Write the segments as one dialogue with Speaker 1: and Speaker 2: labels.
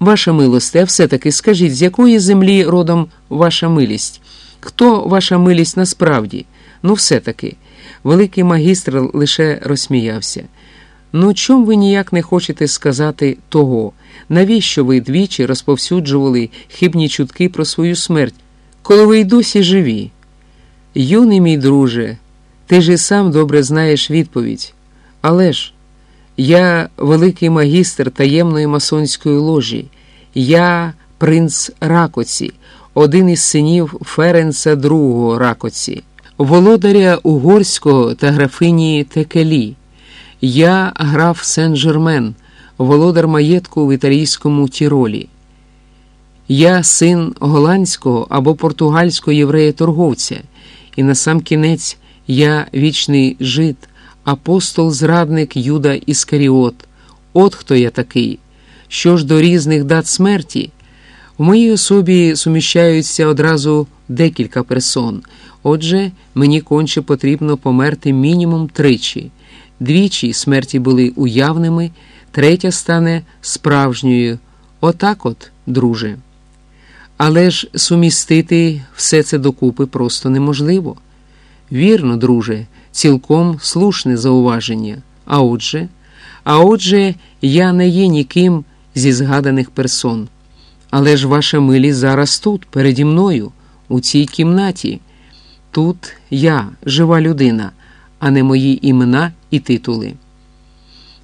Speaker 1: Ваша милосте, все-таки скажіть, з якої землі родом ваша милість? Хто ваша милість насправді? Ну, все-таки. Великий магістр лише розсміявся. Ну, чом ви ніяк не хочете сказати того? Навіщо ви двічі розповсюджували хибні чутки про свою смерть, коли ви й досі живі? Юний мій друже, ти ж і сам добре знаєш відповідь. Але ж я великий магістр таємної масонської ложі, я принц Ракоці, один із синів Ференца II Ракоці, володаря Угорського та графині Текелі. Я граф Сен-Жермен, володар маєтку в італійському Тіролі. Я син голландського або португальського єврея-торговця, і на сам кінець я вічний жид, апостол зрадник Юда Іскаріот. От хто я такий. Що ж до різних дат смерті, в моїй особі суміщаються одразу декілька персон. Отже, мені конче потрібно померти мінімум тричі. Двічі смерті були уявними, третя стане справжньою. Отак от, друже. Але ж сумістити все це докупи просто неможливо. Вірно, друже, цілком слушне зауваження. А отже, а отже, я не є ніким зі згаданих персон. Але ж ваша милість зараз тут, переді мною, у цій кімнаті. Тут я, жива людина, а не мої імена і титули.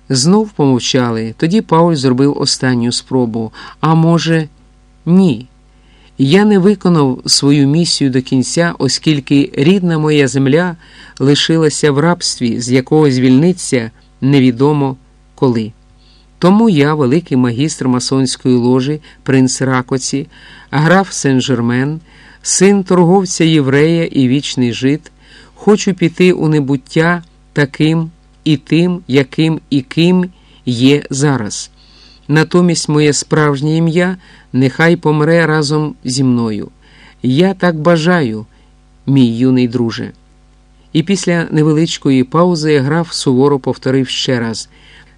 Speaker 1: Знов помовчали, тоді Пауль зробив останню спробу. А може, ні. Я не виконав свою місію до кінця, оскільки рідна моя земля лишилася в рабстві, з якого звільниться невідомо коли. Тому я, великий магістр масонської ложі, принц Ракоці, граф Сен-Жермен, син торговця єврея і вічний жит, хочу піти у небуття таким і тим, яким і ким є зараз. Натомість моє справжнє ім'я нехай помре разом зі мною. Я так бажаю, мій юний друже. І після невеличкої паузи граф суворо повторив ще раз: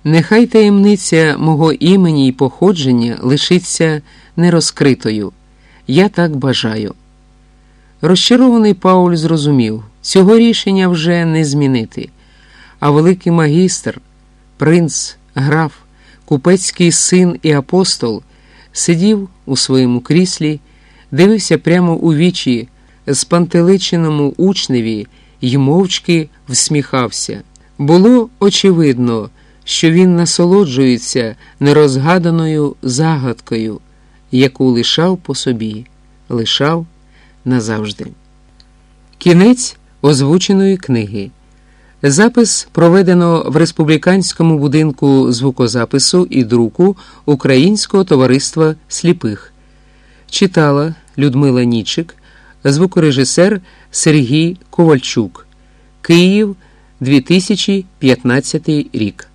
Speaker 1: нехай таємниця мого імені і походження лишиться нерозкритою. Я так бажаю. Розчарований Пауль зрозумів, цього рішення вже не змінити. А великий магістр, принц, граф, купецький син і апостол сидів у своєму кріслі, дивився прямо у вічі спантеличеному учневі й мовчки всміхався. Було очевидно, що він насолоджується нерозгаданою загадкою, яку лишав по собі, лишав назавжди. Кінець озвученої книги. Запис проведено в республіканському будинку звукозапису і друку Українського товариства сліпих. Читала Людмила Нічик, звукорежисер Сергій Ковальчук. Київ 2015 рік.